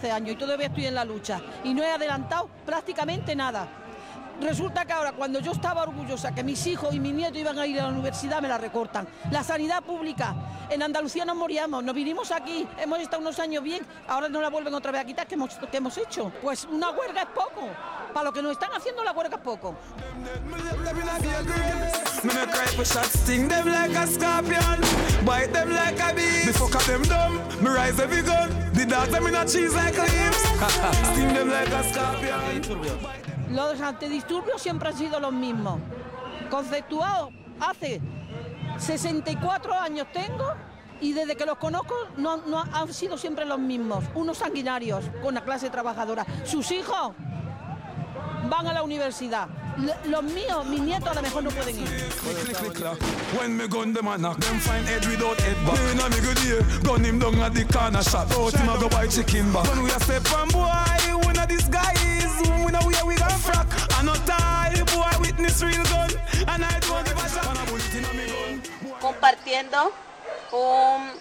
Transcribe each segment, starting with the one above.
14 años y todavía estoy en la lucha y no he adelantado prácticamente nada. Resulta que ahora, cuando yo estaba orgullosa que mis hijos y mis nietos iban a ir a la universidad, me la recortan. La sanidad pública, en Andalucía nos moríamos, nos vinimos aquí, hemos estado unos años bien, ahora nos la vuelven otra vez a quitar. ¿Qué hemos, hecho? Pues una huelga es poco. Para lo que nos están haciendo, la huelga es poco. Los antidisturbios siempre han sido los mismos. Conceptuados hace 64 años tengo y desde que los conozco no, no han sido siempre los mismos. Unos sanguinarios con la clase trabajadora. Sus hijos van a la universidad. Los míos, mis nietos a lo mejor no pueden ir. Click, click, click, clack. When me gun them a knock, them find head without head back. Me inna me good ear, gun him down at the corner shop. Out him a go buy chicken back. When we a step on boy, we know this guy is. We know where we gon' frack. I no tie, boy witness real gun. And I don't give a shot. Compartiendo un,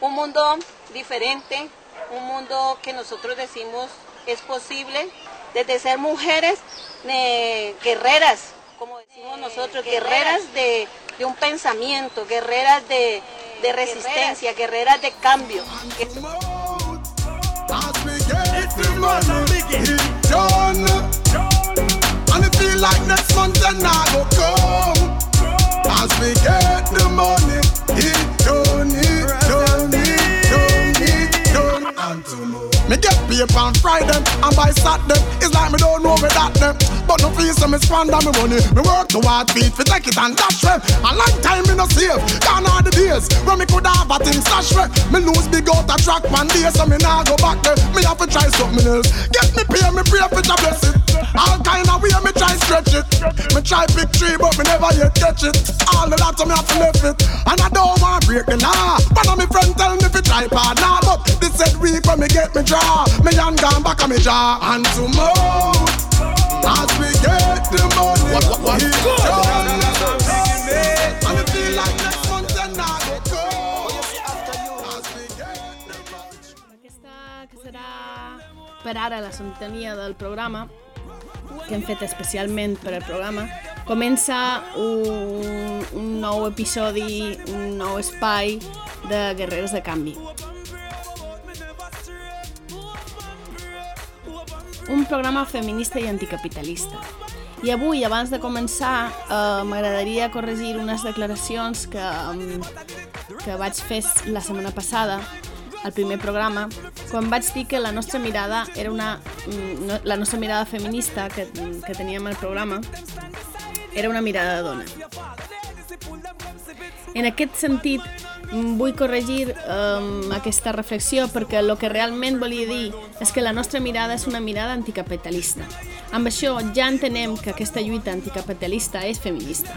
un mundo diferente, un mundo que nosotros decimos es posible, desde ser mujeres eh, guerreras, como decimos nosotros, guerreras. de, de un pensamiento, guerreras de, de resistencia, guerreras de cambio. them Get paid on Friday and by Saturday It's like me don't know me that them. But no feel so me squander me money. Me work to hard feet fi take it and dash them. A long time me no save. Gone are the days When me could have a thing stash me. Me lose big out a track one day So me nah go back there. Me have to try something else. Get me pay me pray for to bless it All kind of way me try stretch it. Me try pick tree but me never yet catch it. All of that so me have to left it. And I don't want break the law. One of me friend tell me fi try partner But this said week when me get me draw Me hand gone back on me jaw And to mouth. As we get the money what, what, it done. And it feel like next month then I go come As we get the money. Aquesta que serà per ara la sintonia del programa que hem fet especialment per al programa. Comença un, un nou episodi, un nou espai de Guerreres de Canvi. Un programa feminista i anticapitalista. I avui, abans de començar, eh, m'agradaria corregir unes declaracions que, que vaig fer la setmana passada al primer programa, quan vaig dir que la nostra mirada era una... mm, la nostra mirada feminista que, que teníem al programa era una mirada de dona. En aquest sentit, vull corregir um, aquesta reflexió perquè el que realment volia dir és que la nostra mirada és una mirada anticapitalista. Amb això ja entenem que aquesta lluita anticapitalista és feminista.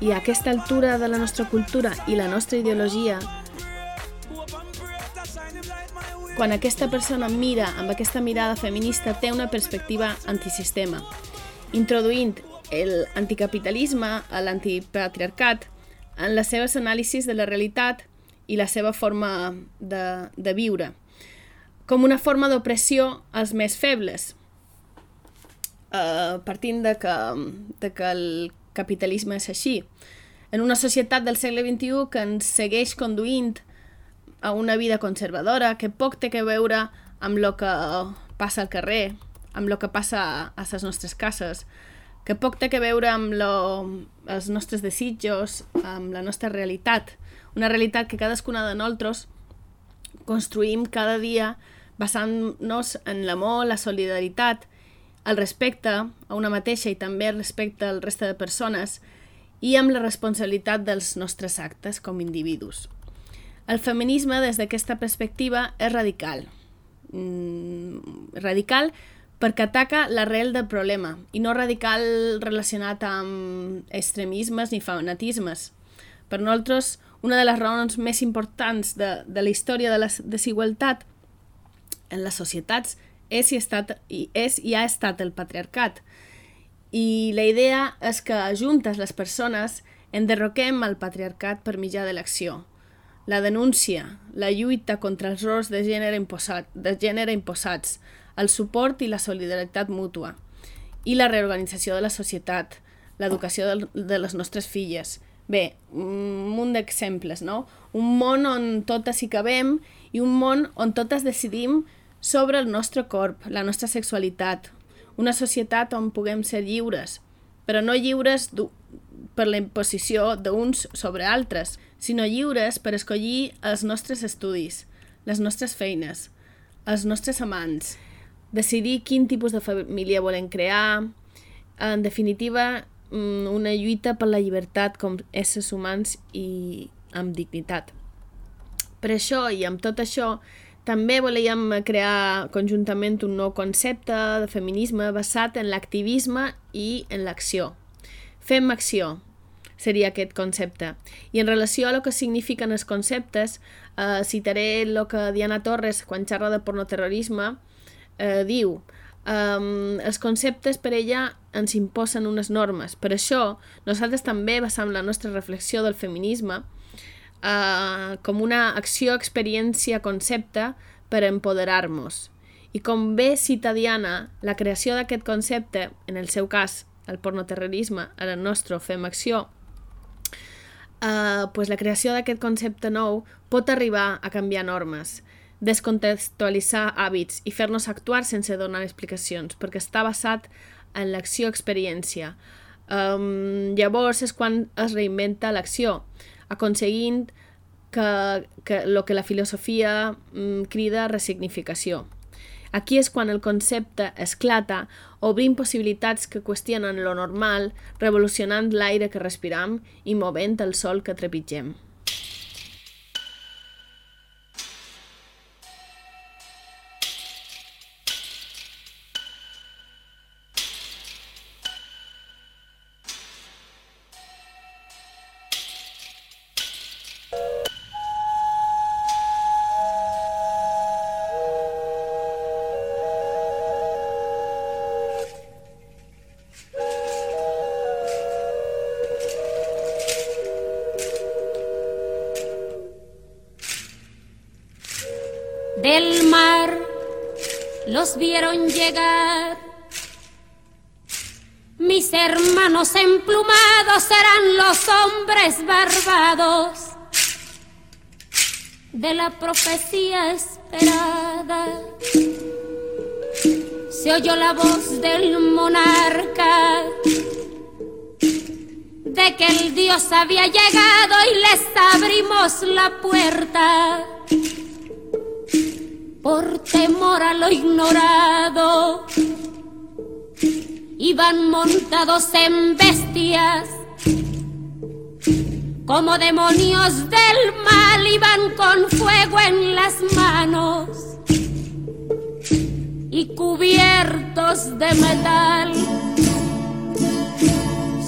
I a aquesta altura de la nostra cultura i la nostra ideologia quan aquesta persona mira amb aquesta mirada feminista té una perspectiva antisistema, introduint l'anticapitalisme, l'antipatriarcat, en les seves anàlisis de la realitat i la seva forma de, de viure, com una forma d'opressió als més febles, eh, partint de que, de que el capitalisme és així. En una societat del segle XXI que ens segueix conduint a una vida conservadora que poc té que veure amb el que passa al carrer, amb el que passa a les nostres cases, que poc té que veure amb lo, els nostres desitjos, amb la nostra realitat, una realitat que cadascuna de nosaltres construïm cada dia basant-nos en l'amor, la solidaritat, el respecte a una mateixa i també el respecte al resta de persones i amb la responsabilitat dels nostres actes com individus. El feminisme, des d'aquesta perspectiva, és radical. Mm, radical perquè ataca l'arrel del problema i no radical relacionat amb extremismes ni fanatismes. Per nosaltres, una de les raons més importants de, de la història de la desigualtat en les societats és i, estat, i és i ha estat el patriarcat. I la idea és que juntes les persones enderroquem el patriarcat per mitjà de l'acció. La denúncia, la lluita contra els rols de gènere, imposat, de gènere imposats, el suport i la solidaritat mútua, i la reorganització de la societat, l'educació de, les nostres filles. Bé, un munt d'exemples, no? Un món on totes hi cabem i un món on totes decidim sobre el nostre corp, la nostra sexualitat. Una societat on puguem ser lliures, però no lliures per la imposició d'uns sobre altres, sinó lliures per escollir els nostres estudis, les nostres feines, els nostres amants, decidir quin tipus de família volem crear, en definitiva, mm, una lluita per la llibertat com éssers humans i amb dignitat. Per això i amb tot això, també volíem crear conjuntament un nou concepte de feminisme basat en l'activisme i en l'acció. Fem acció seria aquest concepte. I en relació a lo que signifiquen els conceptes, eh, citaré el que Diana Torres, quan xerra de pornoterrorisme, eh, diu um, els conceptes per ella ens imposen unes normes. Per això, nosaltres també basam la nostra reflexió del feminisme uh, com una acció, experiència, concepte per empoderar-nos. I com bé cita Diana, la creació d'aquest concepte, en el seu cas, el pornoterrorisme, el nostre fem acció, uh, pues la creació d'aquest concepte nou pot arribar a canviar normes, descontextualitzar hàbits i fer-nos actuar sense donar explicacions, perquè està basat en l'acció-experiència. Um, llavors és quan es reinventa l'acció, aconseguint que, que el que la filosofia mm, crida resignificació. Aquí és quan el concepte esclata, obrint possibilitats que qüestionen lo normal, revolucionant l'aire que respiram i movent el sol que trepitgem. Los hombres barbados de la profecía esperada. Se oyó la voz del monarca de que el Dios había llegado y les abrimos la puerta por temor a lo ignorado. Iban montados en bestias, como demonios del mal, iban con fuego en las manos y cubiertos de metal.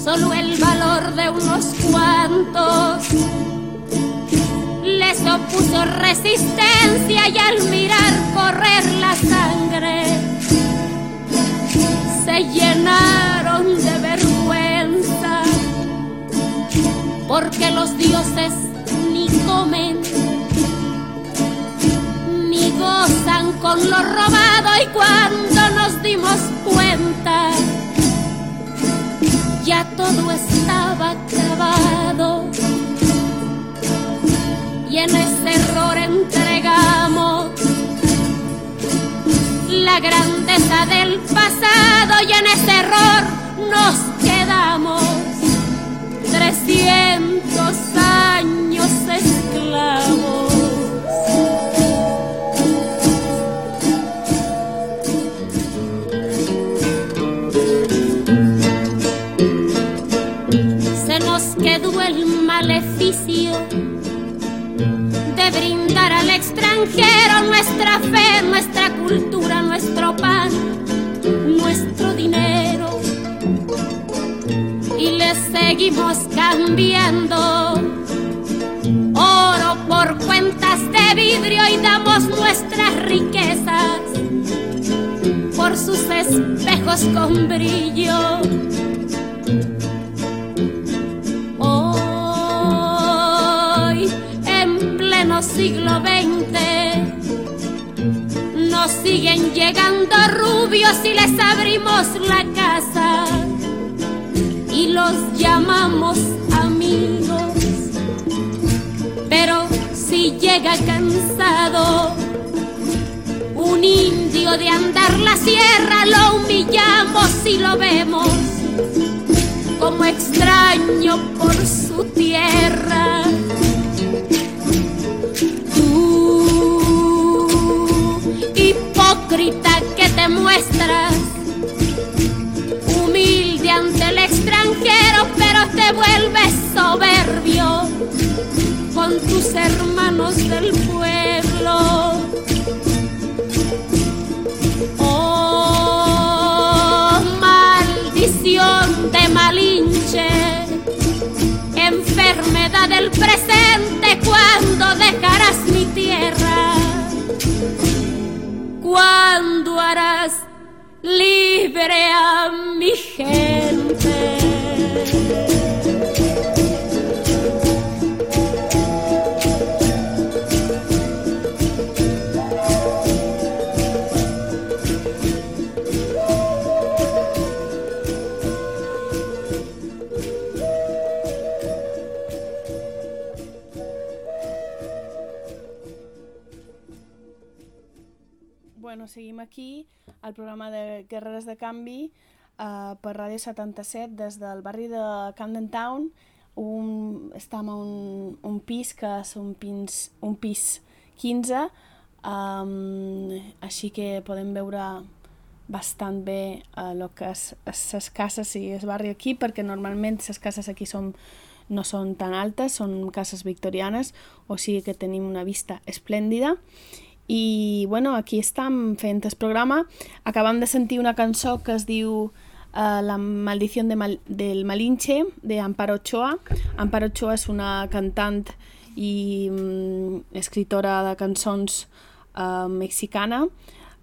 Solo el valor de unos cuantos les opuso resistencia y al mirar correr la sangre se llenaron de porque los dioses ni comen ni gozan con lo robado. Y cuando nos dimos cuenta ya todo estaba acabado. Y en ese error entregamos la grandeza del pasado. Y en ese error nos quedamos 300 años esclavos. Se nos quedó el maleficio extranjero nuestra fe, nuestra cultura, nuestro pan, nuestro dinero. Y le seguimos cambiando oro por cuentas de vidrio y damos nuestras riquezas por sus espejos con brillo. Hoy, en pleno siglo XX, nos siguen llegando rubios y les abrimos la casa y los llamamos llega cansado, un indio de andar la sierra, lo humillamos y lo vemos como extraño por su tierra. Tú, hipócrita que te muestras, humilde ante el extranjero, pero te vuelves soberbio con tus hermanos del pueblo. Oh, maldición de Malinche, enfermedad del presente, cuando dejarás mi tierra? ¿Cuándo harás libre a mi gente? Seguim aquí al programa de Guerreres de Canvi uh, per Ràdio 77 des del barri de Camden Town. Un, estem a un, un pis que és un, pins, un pis 15, um, així que podem veure bastant bé el que és les cases i el barri aquí, perquè normalment les cases aquí són, no són tan altes, són cases victorianes, o sigui que tenim una vista esplèndida. I, bueno, aquí estem fent el programa. Acabam de sentir una cançó que es diu uh, La maldició de Mal del Malinche, de Amparo Ochoa. Amparo Ochoa és una cantant i um, escritora de cançons uh, mexicana.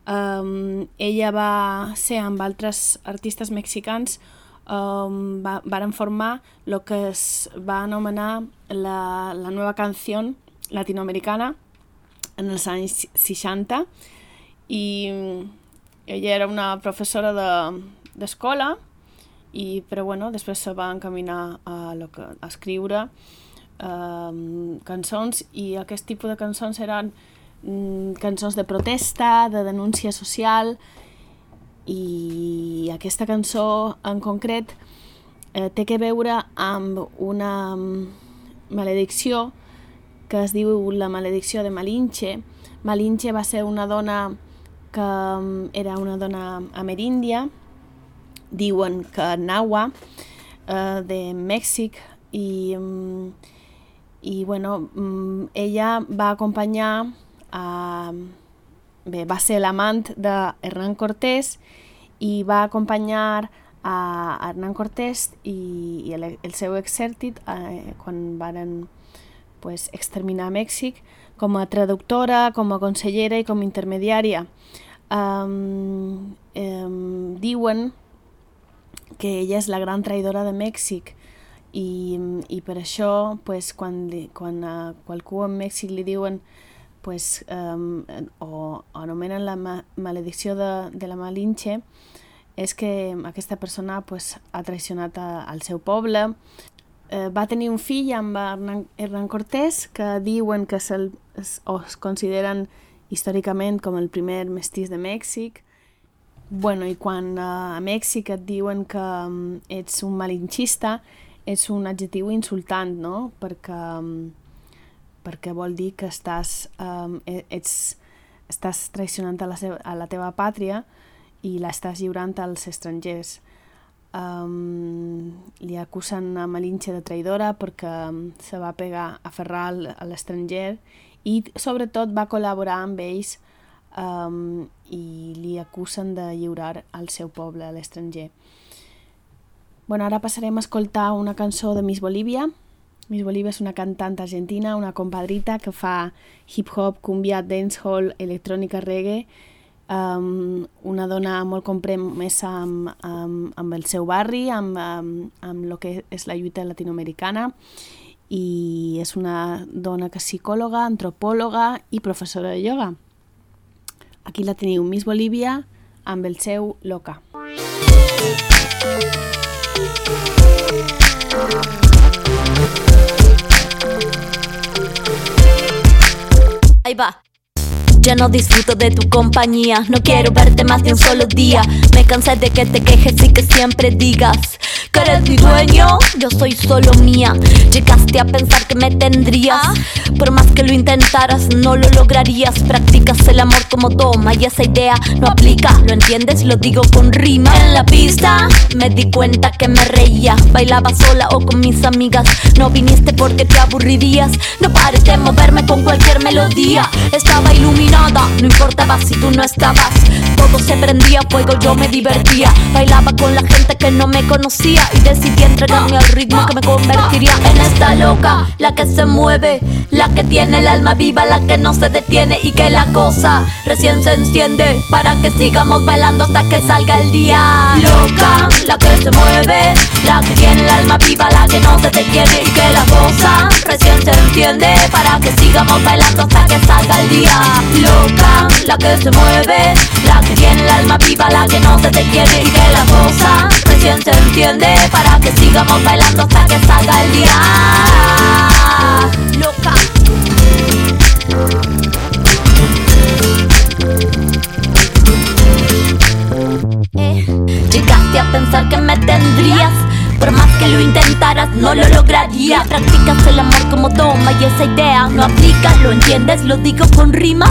Um, ella va ser amb altres artistes mexicans um, va, varen formar el que es va anomenar la, la nova canció latinoamericana en els anys 60 i ella era una professora d'escola de, i, però bueno, després se va encaminar a, lo que, a escriure um, cançons i aquest tipus de cançons eren um, cançons de protesta, de denúncia social i aquesta cançó en concret eh, té que veure amb una maledicció que es diu La maledicció de Malinche. Malinche va ser una dona que mm, era una dona ameríndia, diuen que Nahua, eh, de Mèxic, i, mm, i bueno, mm, ella va acompanyar a... Bé, va ser l'amant de Hernán Cortés i va acompanyar a Hernán Cortés i, i el, el seu exèrcit eh, quan varen pues, exterminar Mèxic com a traductora, com a consellera i com a intermediària. Um, um, diuen que ella és la gran traïdora de Mèxic i, i per això pues, quan, quan a qualcú en Mèxic li diuen pues, um, o anomenen la ma maledicció de, de la Malinche és que aquesta persona pues, ha traicionat a, al seu poble eh, va tenir un fill amb Hernán, Hernán Cortés que diuen que se'l es, o es consideren històricament com el primer mestís de Mèxic bueno, i quan uh, a Mèxic et diuen que um, ets un malinxista és un adjectiu insultant, no? Perquè, um, perquè vol dir que estàs, um, ets, estàs traicionant a la, seva, a la teva pàtria i l'estàs lliurant als estrangers. Um, li acusen a Malinche de traïdora perquè se va pegar a Ferral a l'estranger i sobretot va col·laborar amb ells um, i li acusen de lliurar al seu poble, a l'estranger. Bueno, ara passarem a escoltar una cançó de Miss Bolívia. Miss Bolívia és una cantant argentina, una compadrita que fa hip-hop, cumbia, dancehall, electrònica, reggae, um, una dona molt compromesa amb, amb, amb el seu barri, amb, amb, amb el que és la lluita latinoamericana, i és una dona que és psicòloga, antropòloga i professora de ioga. Aquí la teniu, Miss Bolívia, amb el seu Loca. Ahí va. Ya no disfruto de tu compañía, no quiero verte más de un solo día. Me cansé de que te quejes y que siempre digas que eres mi dueño, yo soy solo mía. Llegaste a pensar que me tendrías, por más que lo intentaras, no lo lograrías. Practicas el amor como toma y esa idea no aplica. ¿Lo entiendes? Lo digo con rima. En la pista me di cuenta que me reía, bailaba sola o con mis amigas. No viniste porque te aburrirías, no pares de moverme con cualquier melodía. Estaba iluminada, no importaba si tú no estabas. Todo se prendía fuego, yo me divertía. Bailaba con la gente que no me conocía y decidí entregarme al ritmo que me convertiría en esta loca, la que se mueve, la que tiene el alma viva, la que no se detiene y que la cosa recién se enciende para que sigamos bailando hasta que salga el día. Loca, la que se mueve, la que tiene el alma viva, la que no se detiene y que la cosa recién se enciende para que sigamos bailando hasta que salga el día. Loca, la que se mueve, la que tiene el alma viva, la que no se detiene y que la cosa recién se enciende para que sigamos bailando hasta que salga el día. Loca. Eh, llegaste a pensar que me tendrías. Por más que lo intentaras, no lo lograría. Practicas el amor como toma y esa idea no aplica. ¿Lo entiendes? Lo digo con rima.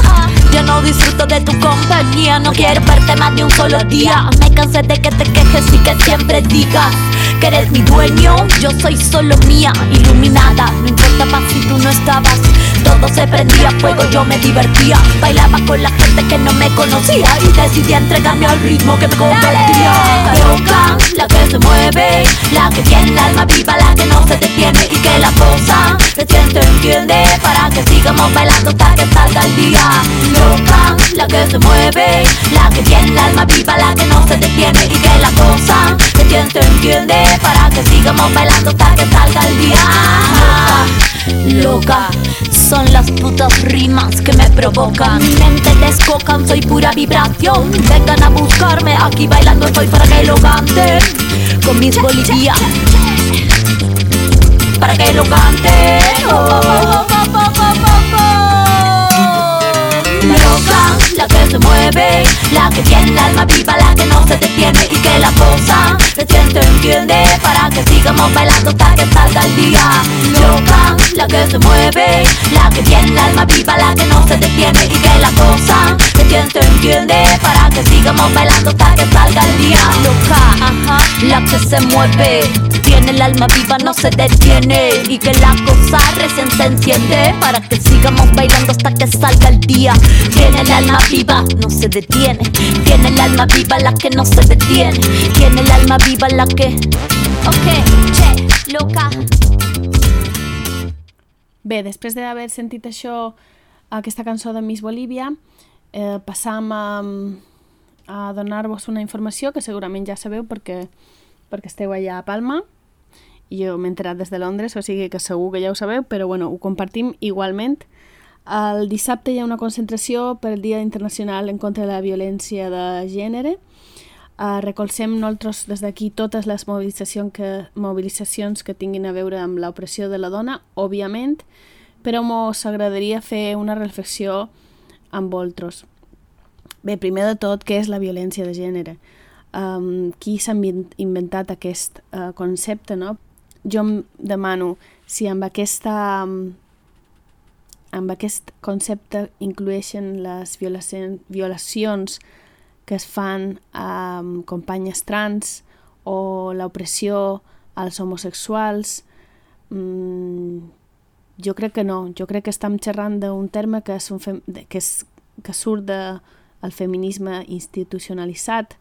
Ya no disfruto de tu compañía. No quiero verte más de un solo día. Me cansé de que te quejes y que siempre digas que eres mi dueño. Yo soy solo mía, iluminada. No importaba si tú no estabas. Todo se prendía fuego, yo me divertía. Bailaba con la gente que no me conocía. Y decidí entregarme al ritmo que me convertía. Loca, la que se mueve, la que tiene el alma viva, la que no se detiene. Y que la cosa se entiende. Para que sigamos bailando hasta que salga el día. Loca, la que se mueve, la que tiene el alma viva, la que no se detiene. Y que la cosa se entiende. Para que sigamos bailando hasta que salga el día. Loca, son las putas rimas que me provocan. Mi mente descocan, soy pura vibración. Vengan a buscarme, aquí bailando estoy para que lo canten. Con mis Bolivia. Para que lo canten. Oh, oh, oh. Loca, la que se mueve, la que tiene el alma viva, la que no se detiene y que la cosa se entiende para que sigamos bailando hasta que salga el día. Loca, la que se mueve, la que tiene el alma viva, la que no se detiene y que la cosa se entiende para que sigamos bailando hasta que salga el día. Loca, ajá, la que se mueve, tiene el alma viva, no se detiene y que la cosa recién se enciende para que sigamos bailando hasta que salga el día. Tiene el alma viva, no se detiene. Tiene el alma viva la que no se detiene. Tiene el alma viva la que. Ok, che, loca. Bé, després d'haver sentit això, aquesta cançó de Miss Bolívia, eh, passam a, a donar-vos una informació que segurament ja sabeu perquè, perquè esteu allà a Palma i jo m'he enterat des de Londres, o sigui que segur que ja ho sabeu, però bueno, ho compartim igualment. El dissabte hi ha una concentració per el Dia Internacional en contra de la violència de gènere. Uh, recolzem nosaltres des d'aquí totes les mobilitzacions que, mobilitzacions que tinguin a veure amb l'opressió de la dona, òbviament, però mos agradaria fer una reflexió amb vosaltres. Bé, primer de tot, què és la violència de gènere? Um, qui s'ha inventat aquest uh, concepte, no? Jo em demano si amb aquesta amb aquest concepte inclueixen les violacions, que es fan a um, companyes trans o l'opressió als homosexuals. Mm, Jo crec que no, jo crec que estem xerrant d'un terme que, és un fem, que, és, que surt del de, feminisme institucionalitzat,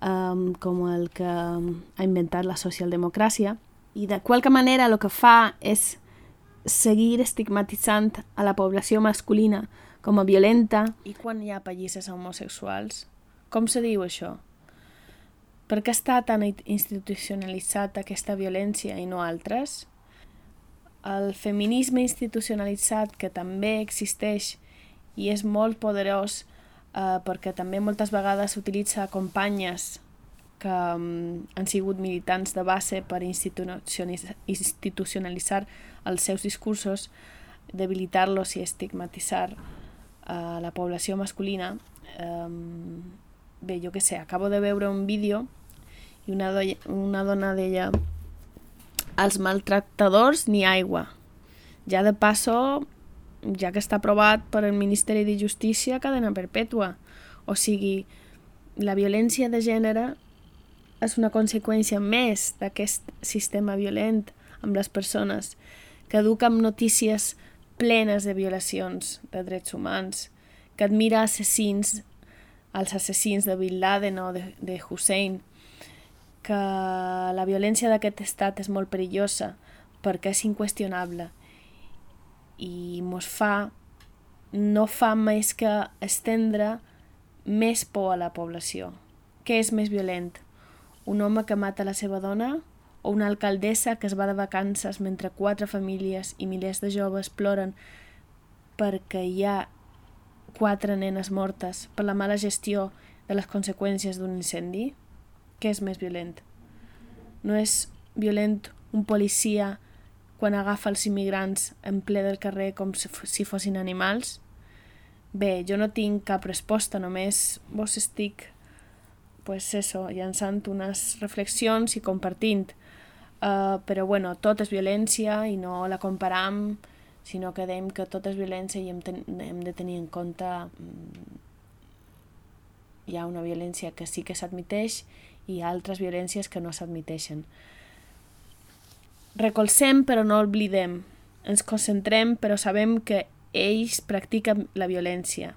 um, com el que ha inventat la socialdemocràcia, i de qualque manera el que fa és seguir estigmatitzant a la població masculina com a violenta. I quan hi ha pallisses homosexuals? Com se diu això? Per què està tan institucionalitzat aquesta violència i no altres? el feminisme institucionalitzat que també existeix i és molt poderós eh, perquè també moltes vegades s'utilitza companyes que um, han sigut militants de base per institucionalitzar els seus discursos, debilitar-los i estigmatitzar uh, la població masculina. Um, bé, jo què sé, acabo de veure un vídeo i una, do una dona deia als maltractadors ni aigua. Ja de passo, ja que està aprovat per el Ministeri de Justícia, cadena perpètua. O sigui, la violència de gènere és una conseqüència més d'aquest sistema violent amb les persones, que educa amb notícies plenes de violacions de drets humans, que admira assassins, els assassins de Bin Laden o de, de Hussein, que la violència d'aquest estat és molt perillosa perquè és inqüestionable i mos fa no fa més que estendre més por a la població. Què és més violent? Un home que mata la seva dona o una alcaldessa que es va de vacances mentre quatre famílies i milers de joves ploren perquè hi ha quatre nenes mortes per la mala gestió de les conseqüències d'un incendi? què és més violent? No és violent un policia quan agafa els immigrants en ple del carrer com si fossin animals? Bé, jo no tinc cap resposta, només vos estic pues eso, llançant unes reflexions i compartint. Uh, però bueno, tot és violència i no la comparam, sinó que dèiem que tot és violència i hem, ten hem de tenir en compte um, hi ha una violència que sí que s'admiteix i altres violències que no s'admiteixen. Recolzem però no oblidem. Ens concentrem però sabem que ells practiquen la violència.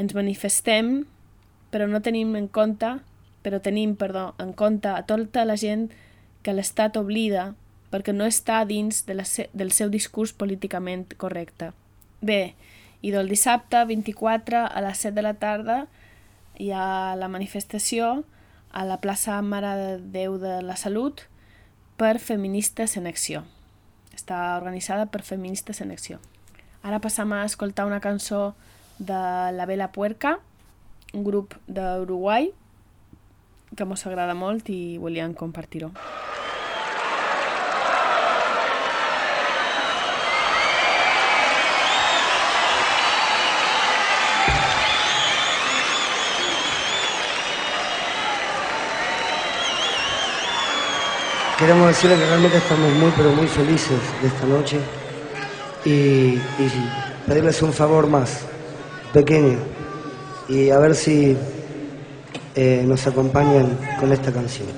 Ens manifestem però no tenim en compte però tenim, perdó, en compte a tota la gent que l'Estat oblida perquè no està dins de la, del seu discurs políticament correcte. Bé, i del dissabte 24 a les 7 de la tarda hi ha la manifestació a la plaça Mare de Déu de la Salut per Feministes en Acció. Està organitzada per Feministes en Acció. Ara passam a escoltar una cançó de La Vela Puerca, un grup d'Uruguai que mos agrada molt i volíem compartir-ho. Queremos decirle que realmente estamos muy, pero muy felices de esta noche y pedirles un favor más, pequeño, y a ver si eh, nos acompañan con esta canción.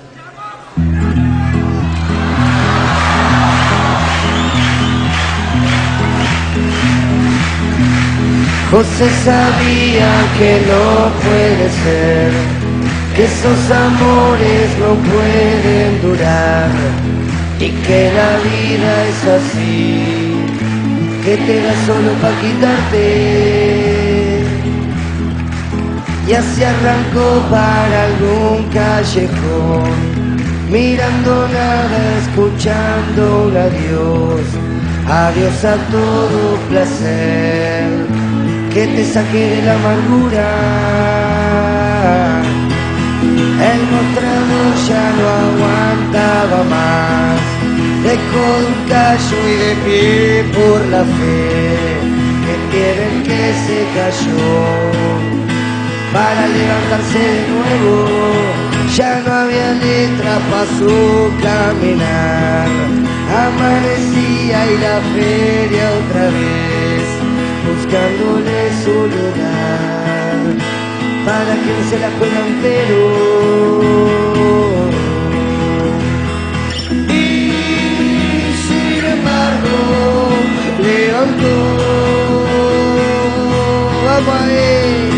José sabía que no puede ser que esos amores no pueden durar y que la vida es así, que te da solo para quitarte. Y así arrancó para algún callejón, mirando nada, escuchando un adiós, adiós a todo placer, que te saque de la amargura el mostrador ya no aguantaba más. Dejó un callo y de pie por la fe que tiene el que se cayó. Para levantarse de nuevo, ya no había letra para su caminar. Amanecía y la feria otra vez, buscándole su lugar para quien se la juega entero. Y sin embargo. Vamos ahí.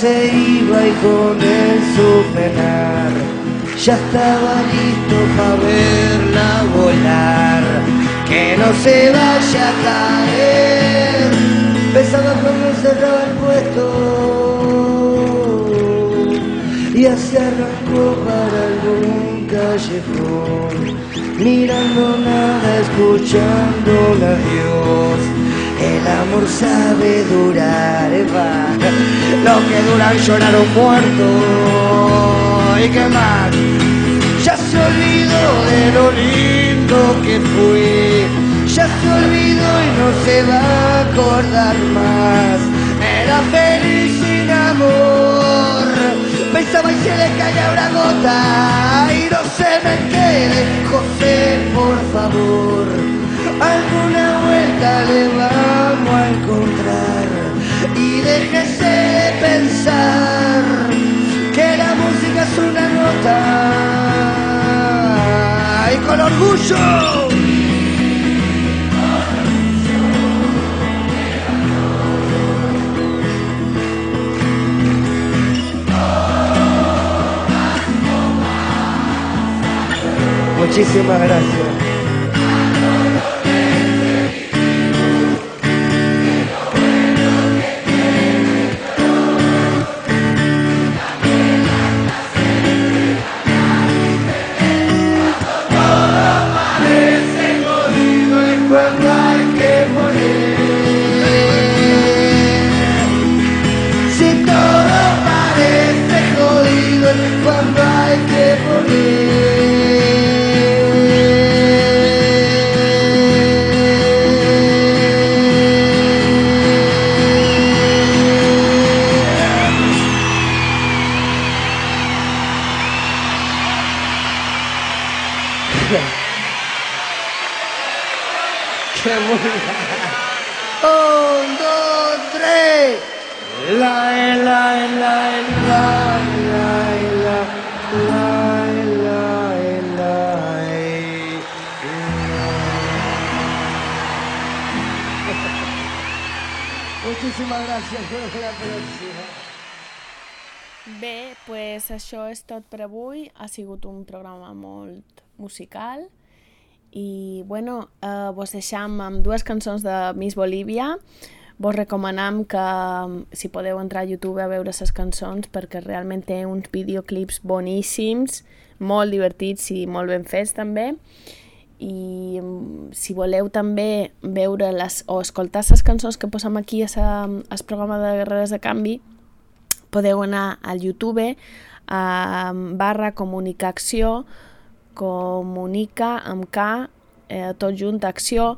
Se iba y con él su penar ya estaba listo para verla volar. Que no se vaya a caer, pensaba cuando cerraba el puesto y así arrancó para algún callejón, mirando nada, escuchando la Dios. El amor sabe durar, Eva, lo que duran llorar un muerto. ¿Y qué más? Ya se olvidó de lo lindo que fui, ya se olvidó y no se va a acordar más. Era feliz sin amor, pensaba y se le caía una gota y no se me quede, José, por favor. Alguna vuelta le vamos a encontrar y déjese de pensar que la música es una nota y con orgullo. Muchísimas gracias. Un, dos, tres. La, la, la, la, la, la, la, la, la, Muchísimas gracias por la próxima. Bé, pues això és tot per avui. Ha sigut un programa molt musical i, bueno, eh, vos deixam amb dues cançons de Miss Bolívia. Vos recomanam que, si podeu entrar a YouTube a veure les cançons, perquè realment té uns videoclips boníssims, molt divertits i molt ben fets també. I mm, si voleu també veure les, o escoltar les cançons que posam aquí a sa, al programa de Guerreres de Canvi, podeu anar al YouTube a barra comunicació comunica amb K eh, tot junt acció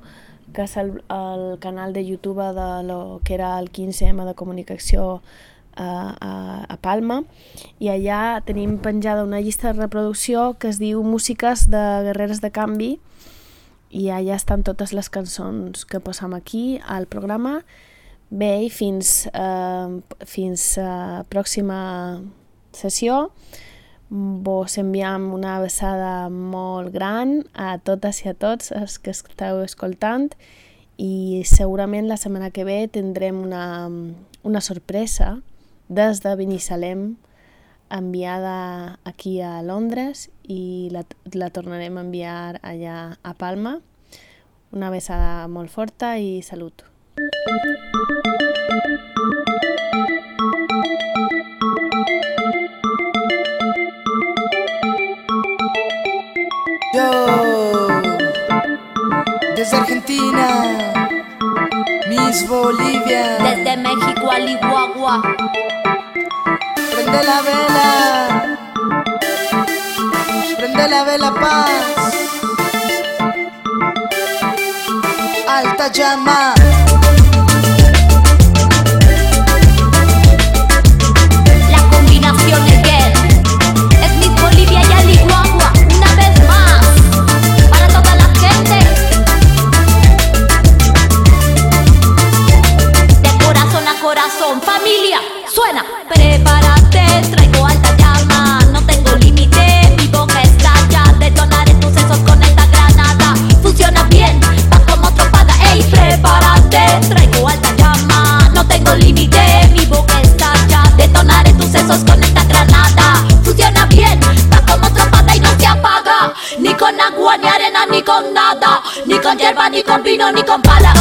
que és el, el canal de YouTube de lo que era el 15M de comunicació a, a, a Palma. I allà tenim penjada una llista de reproducció que es diu Músiques de Guerreres de Canvi. I allà estan totes les cançons que posam aquí al programa. Bé, i fins, eh, fins a pròxima sessió. Vos enviam una abraçada molt gran a totes i a tots els que esteu escoltant i segurament la setmana que ve tindrem una, una sorpresa des de Binissalem enviada aquí a Londres i la, la tornarem a enviar allà a Palma. Una abraçada molt forta i salut. Yo, desde Argentina, Miss Bolivia, Desde México al Iguagua. prende la vela, prende la vela paz, alta llama. Prepárate, traigo alta llama. No tengo límite, mi boca estalla. Detonaré tus sesos con esta granada. Funciona bien, va como tropada. Ey, prepárate, traigo alta llama. No tengo límite, mi boca estalla. Detonaré tus sesos con esta granada. Funciona bien, va como tropada y no se apaga. Ni con agua, ni arena, ni con nada. Ni con hierba, ni con vino, ni con pala.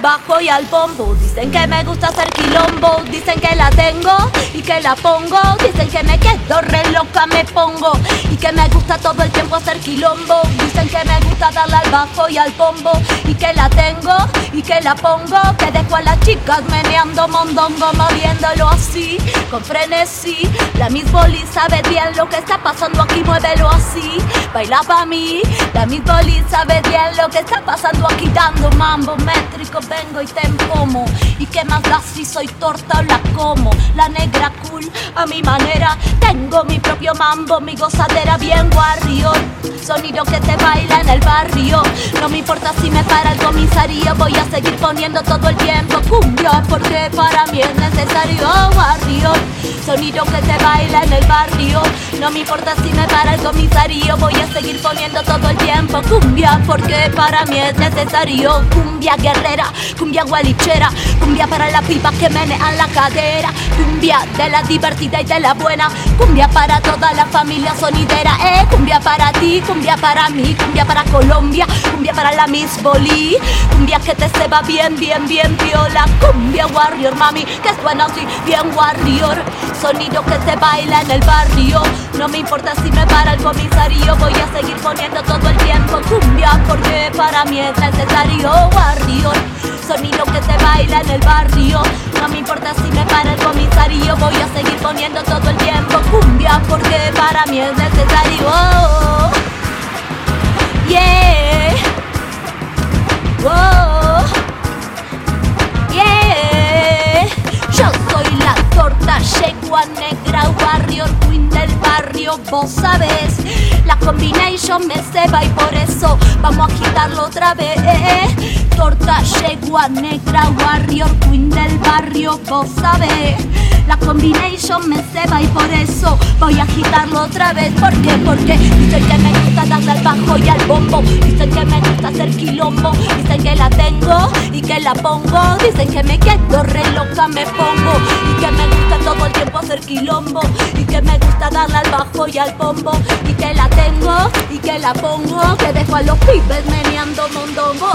Bajo y al bombo. Dicen que me gusta hacer quilombo. Dicen que la tengo y que la pongo. Dicen que me quedo re loca, me pongo. Y que me gusta todo el tiempo hacer quilombo. Dicen que me gusta darle al bajo y al bombo. Y que la tengo y que la pongo. Que dejo a las chicas meneando mondongo, moviéndolo así, con frenesí. La Miss Boli sabe bien lo que está pasando aquí, muévelo así. Baila pa' mí. La Miss Boli sabe bien lo que está pasando aquí, dando mambo métrico. Vengo y te empomo. Y que más da si soy torta o la como. La negra cool a mi manera. Tengo mi propio mambo, mi gozadera bien warrior. Sonido que te baila en el barrio. No me importa si me para el comisario, voy a seguir poniendo todo el tiempo cumbia porque para mí es necesario warrior. Sonido que te baila en el barrio. No me importa si me para el comisario, voy a seguir poniendo todo el tiempo cumbia porque para mí es necesario. Cumbia guerrera, cumbia gualichera, cumbia para la pipa que menean la cadera, cumbia de la divertida y de la buena, cumbia para toda la familia sonidera, eh, cumbia para ti, cumbia para mí, cumbia para Colombia, cumbia para la Miss Bolí, cumbia que te se va bien, bien, bien viola, cumbia warrior mami, que suena así, bien warrior, sonido que se baila en el barrio, no me importa si me para el comisario, voy a seguir poniendo todo el tiempo cumbia porque para mí es necesario warrior. Sonido que se baila en el barrio. No me importa si me para el comisario Voy a seguir poniendo todo el tiempo cumbia Porque para mí es necesario. Yeah yegua negra Warrior queen del barrio Vos sabés La combination me ceba y por eso vamos a agitarlo otra vez. Torta, yegua, negra, warrior, queen del barrio, vos sabés. La combination me ceba y por eso voy a agitarlo otra vez. ¿Por qué? Porque dicen que me gusta darle al bajo y al bombo. Dicen que me gusta hacer quilombo. Dicen que la tengo y que la pongo. Dicen que me quedo re loca, me pongo. Y que me gusta todo el tiempo hacer quilombo. Y que me gusta darle al bajo y al bombo. Y que la tengo y que la pongo. Que dejo a los pibes meneando mondongo.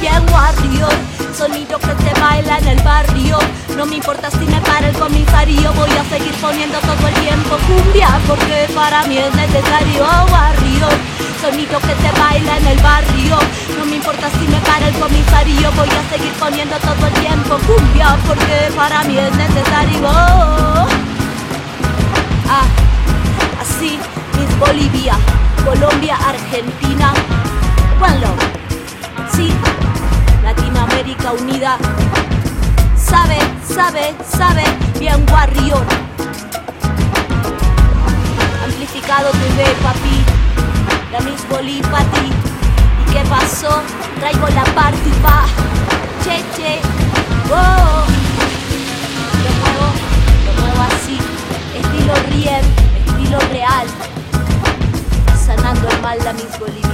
Bien warrior, sonido que se baila en el barrio. No me importa si me para el comisario, voy a seguir poniendo todo el tiempo cumbia porque para mí es necesario barrio. Sonido que se baila en el barrio. Me importa si me para el comisario, voy a seguir poniendo todo el tiempo cumbia porque para mí es necesario. Ah, así, Miss Bolivia, Colombia, Argentina. One love. Sí, Latinoamérica unida. Sabe, sabe, sabe, bien warrior. Amplificado TV, papi. La Miss Bolí. ¿Y qué pasó? Traigo la party pa' Che, che. Oh. Lo muevo, lo muevo así. Estilo Rien, estilo real. Sanando el mal la Miss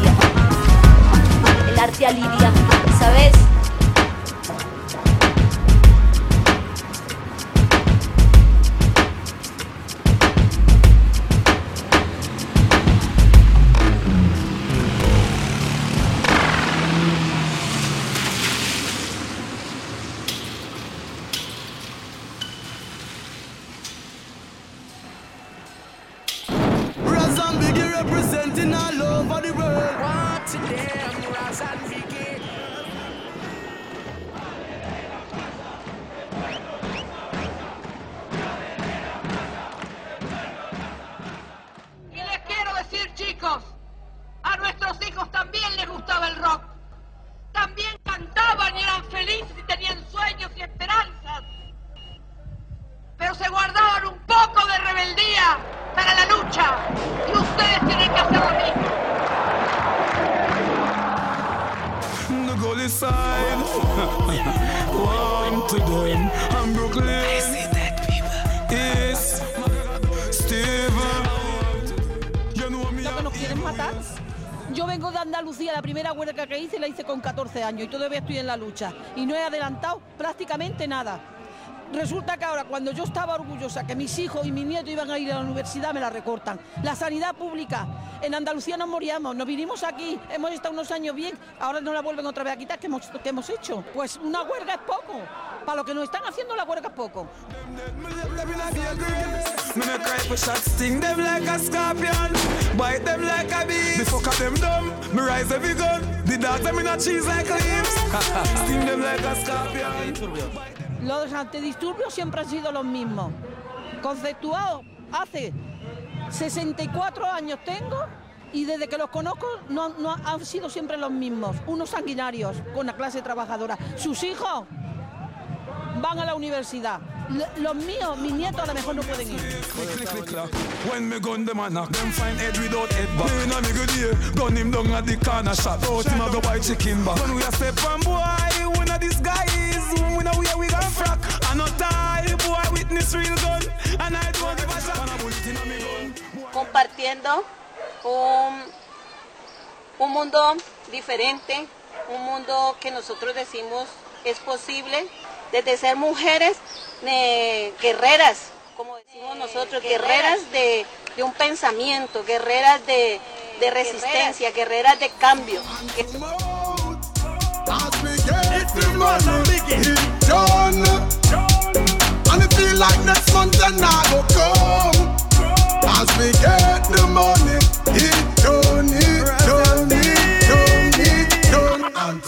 Yo vengo de Andalucía, la primera huelga que hice la hice con 14 años y todavía estoy en la lucha. Y no he adelantado prácticamente nada. Resulta que ahora, cuando yo estaba orgullosa que mis hijos y mis nietos iban a ir a la universidad, me la recortan. La sanidad pública. En Andalucía nos moríamos, nos vinimos aquí, hemos estado unos años bien, ahora nos la vuelven otra vez a quitar. ¿Qué qué hemos hecho? Pues una huelga es poco. Para lo que nos están haciendo, la huelga poco. Los antidisturbios siempre han sido los mismos. Conceptuados hace 64 años tengo y desde que los conozco no, no han sido siempre los mismos. Unos sanguinarios con la clase trabajadora. Sus hijos van a la universidad. L- Los míos, mis nietos a lo mejor no pueden ir. Click, click, click, clack. When me gun them a knock, them find head without head back. Me inna me good ear, gun him down at the corner shop. Out him a go buy chicken back. When we a step on boy, we know this guy is. We know where we got frack. I no tie, boy witness real gun. And I don't give a shot. And a bullet inna me gun. compartiendo un, un mundo diferente, un mundo que nosotros decimos es posible, desde ser mujeres eh, guerreras, como decimos nosotros, guerreras de, de un pensamiento, guerreras de, de resistencia, guerreras de cambio.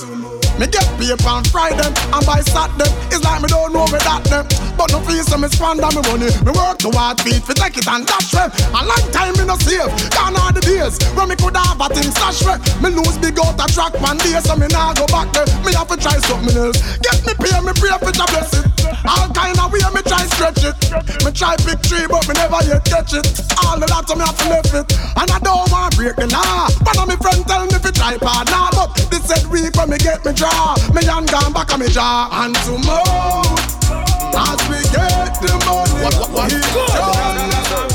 tomorrow, me get paper fry them and buy sat them. It's like me don't know me that them. But no feel so me squander me money. Me work to hard feet for take it and dash them. A long time me no save. Gone all the days when me could have a thing stash me. Me lose big out a track one day so me nah go back there. Me have to try something else. Get me pay me pray for the bless it. All kind of way me try stretch it. Me try big tree but me never yet catch it. All of that so me have to lift it. And I don't want break the law. One of me friend tell me fi try part now, but this said week when me get me draw. Me hand gone back on me jaw. And to move as we get the money. What, what, what? It's